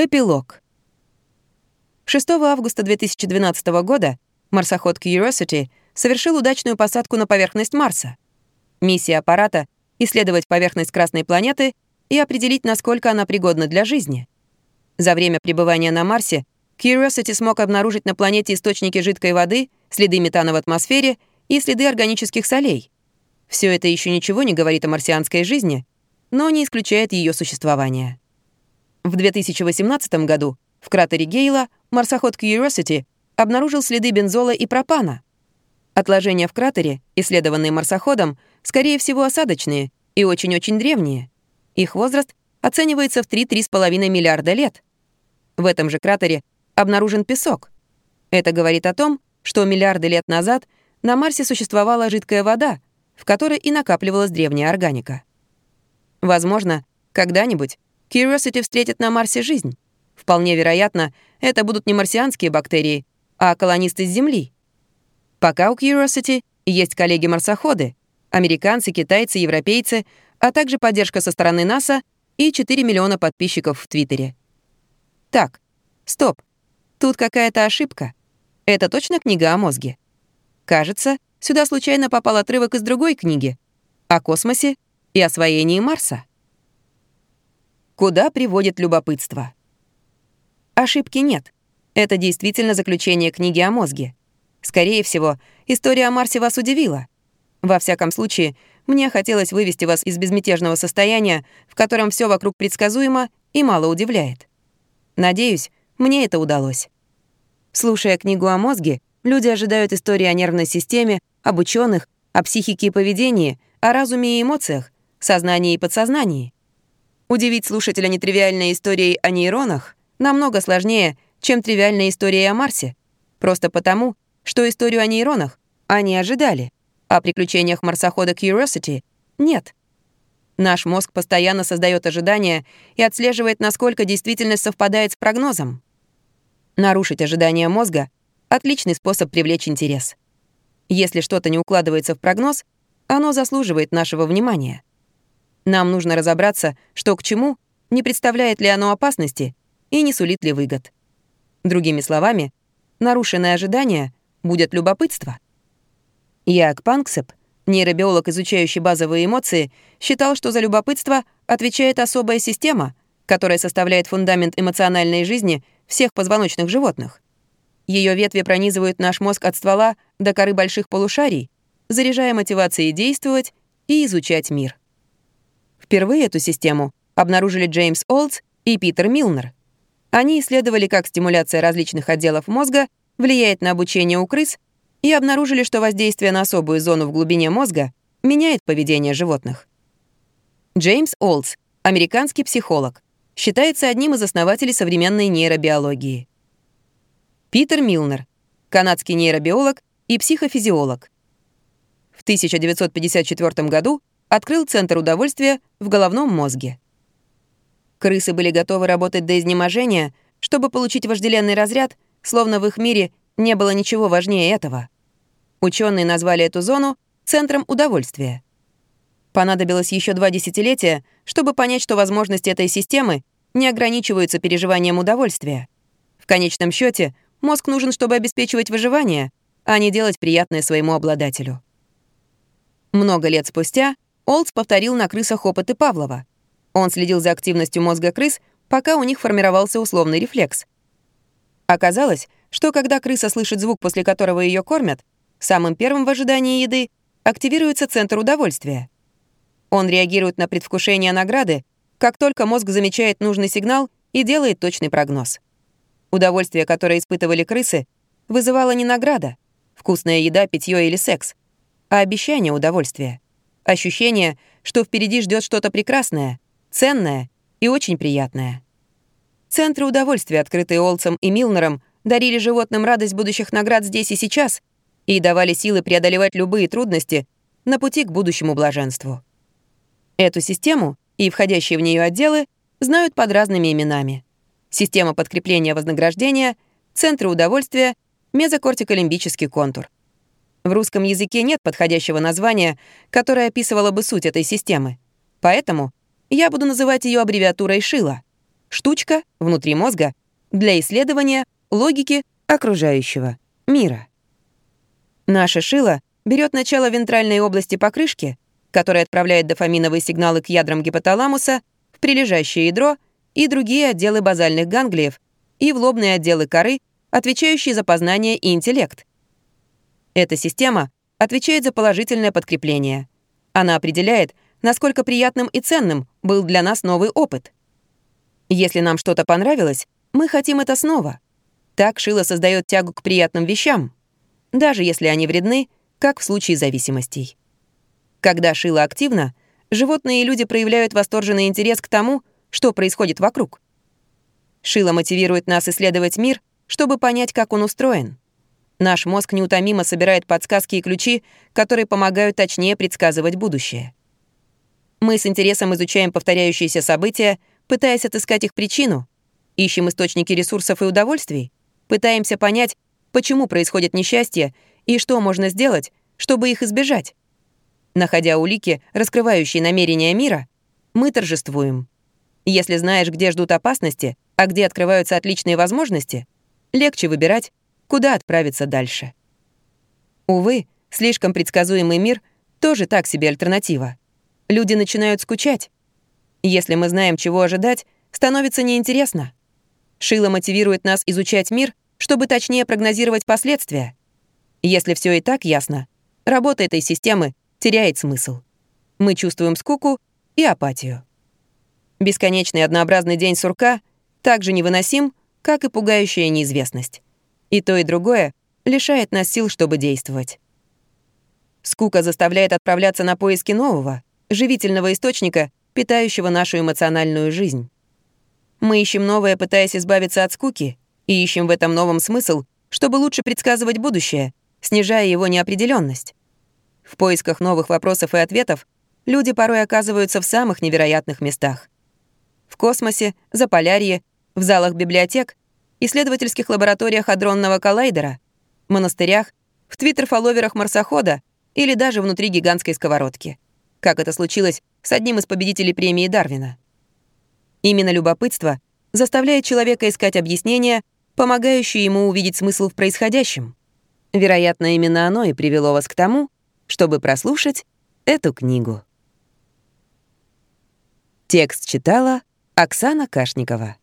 Эпилог. 6 августа 2012 года марсоход Curiosity совершил удачную посадку на поверхность Марса. Миссия аппарата — исследовать поверхность Красной планеты и определить, насколько она пригодна для жизни. За время пребывания на Марсе Curiosity смог обнаружить на планете источники жидкой воды, следы метана в атмосфере и следы органических солей. Все это еще ничего не говорит о марсианской жизни, но не исключает ее существование. В 2018 году в кратере Гейла марсоход Curiosity обнаружил следы бензола и пропана. Отложения в кратере, исследованные марсоходом, скорее всего осадочные и очень-очень древние. Их возраст оценивается в 3-3,5 миллиарда лет. В этом же кратере обнаружен песок. Это говорит о том, что миллиарды лет назад на Марсе существовала жидкая вода, в которой и накапливалась древняя органика. Возможно, когда-нибудь Curiosity встретит на Марсе жизнь. Вполне вероятно, это будут не марсианские бактерии, а колонисты с Земли. Пока у Curiosity есть коллеги-марсоходы, американцы, китайцы, европейцы, а также поддержка со стороны НАСА и 4 миллиона подписчиков в Твиттере. Так, стоп. Тут какая-то ошибка. Это точно книга о мозге? Кажется, сюда случайно попал отрывок из другой книги о космосе и освоении Марса. Куда приводит любопытство? Ошибки нет. Это действительно заключение книги о мозге. Скорее всего, история о Марсе вас удивила. Во всяком случае, мне хотелось вывести вас из безмятежного состояния, в котором все вокруг предсказуемо и мало удивляет. Надеюсь, мне это удалось. Слушая книгу о мозге, люди ожидают истории о нервной системе, об ученых, о психике и поведении, о разуме и эмоциях, сознании и подсознании. Удивить слушателя нетривиальной историей о нейронах намного сложнее, чем тривиальная история о Марсе. Просто потому, что историю о нейронах они ожидали, а приключениях марсохода Curiosity нет. Наш мозг постоянно создает ожидания и отслеживает, насколько действительность совпадает с прогнозом. Нарушить ожидания мозга — отличный способ привлечь интерес. Если что-то не укладывается в прогноз, оно заслуживает нашего внимания. Нам нужно разобраться, что к чему, не представляет ли оно опасности и не сулит ли выгод. Другими словами, нарушенное ожидание будет любопытство. Як Панксеп, нейробиолог, изучающий базовые эмоции, считал, что за любопытство отвечает особая система, которая составляет фундамент эмоциональной жизни всех позвоночных животных. Ее ветви пронизывают наш мозг от ствола до коры больших полушарий, заряжая мотивацией действовать и изучать мир. Впервые эту систему обнаружили Джеймс Олдс и Питер Милнер. Они исследовали, как стимуляция различных отделов мозга влияет на обучение у крыс и обнаружили, что воздействие на особую зону в глубине мозга меняет поведение животных. Джеймс Олдс, американский психолог, считается одним из основателей современной нейробиологии. Питер Милнер, канадский нейробиолог и психофизиолог. В 1954 году открыл Центр удовольствия в головном мозге. Крысы были готовы работать до изнеможения, чтобы получить вожделенный разряд, словно в их мире не было ничего важнее этого. Ученые назвали эту зону центром удовольствия. Понадобилось еще два десятилетия, чтобы понять, что возможности этой системы не ограничиваются переживанием удовольствия. В конечном счете мозг нужен, чтобы обеспечивать выживание, а не делать приятное своему обладателю. Много лет спустя Олдс повторил на крысах опыты Павлова. Он следил за активностью мозга крыс, пока у них формировался условный рефлекс. Оказалось, что когда крыса слышит звук, после которого ее кормят, самым первым в ожидании еды активируется центр удовольствия. Он реагирует на предвкушение награды, как только мозг замечает нужный сигнал и делает точный прогноз. Удовольствие, которое испытывали крысы, вызывало не награда, вкусная еда, питье или секс, а обещание удовольствия. Ощущение, что впереди ждет что-то прекрасное, ценное и очень приятное. Центры удовольствия, открытые Олцем и Милнером, дарили животным радость будущих наград здесь и сейчас и давали силы преодолевать любые трудности на пути к будущему блаженству. Эту систему и входящие в нее отделы знают под разными именами. Система подкрепления вознаграждения, центры удовольствия, мезокортиколимбический контур — в русском языке нет подходящего названия, которое описывало бы суть этой системы. Поэтому я буду называть ее аббревиатурой ШИЛа. штучка внутри мозга для исследования логики окружающего мира. Наша шила берет начало вентральной области покрышки, которая отправляет дофаминовые сигналы к ядрам гипоталамуса, в прилежащее ядро и другие отделы базальных ганглиев и в лобные отделы коры, отвечающие за познание и интеллект. Эта система отвечает за положительное подкрепление. Она определяет, насколько приятным и ценным был для нас новый опыт. Если нам что-то понравилось, мы хотим это снова. Так Шила создает тягу к приятным вещам, даже если они вредны, как в случае зависимостей. Когда Шила активна, животные и люди проявляют восторженный интерес к тому, что происходит вокруг. Шила мотивирует нас исследовать мир, чтобы понять, как он устроен. Наш мозг неутомимо собирает подсказки и ключи, которые помогают точнее предсказывать будущее. Мы с интересом изучаем повторяющиеся события, пытаясь отыскать их причину, ищем источники ресурсов и удовольствий, пытаемся понять, почему происходит несчастье и что можно сделать, чтобы их избежать. Находя улики, раскрывающие намерения мира, мы торжествуем. Если знаешь, где ждут опасности, а где открываются отличные возможности, легче выбирать, куда отправиться дальше. Увы, слишком предсказуемый мир тоже так себе альтернатива. Люди начинают скучать. Если мы знаем, чего ожидать, становится неинтересно. Шила мотивирует нас изучать мир, чтобы точнее прогнозировать последствия. Если все и так ясно, работа этой системы теряет смысл. Мы чувствуем скуку и апатию. Бесконечный однообразный день сурка также невыносим, как и пугающая неизвестность. И то, и другое лишает нас сил, чтобы действовать. Скука заставляет отправляться на поиски нового, живительного источника, питающего нашу эмоциональную жизнь. Мы ищем новое, пытаясь избавиться от скуки, и ищем в этом новом смысл, чтобы лучше предсказывать будущее, снижая его неопределенность. В поисках новых вопросов и ответов люди порой оказываются в самых невероятных местах. В космосе, за полярье, в залах библиотек, исследовательских лабораториях адронного коллайдера, монастырях, в твиттер-фолловерах марсохода или даже внутри гигантской сковородки, как это случилось с одним из победителей премии Дарвина. Именно любопытство заставляет человека искать объяснения, помогающие ему увидеть смысл в происходящем. Вероятно, именно оно и привело вас к тому, чтобы прослушать эту книгу. Текст читала Оксана Кашникова.